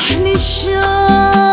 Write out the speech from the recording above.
ذبحني الشوق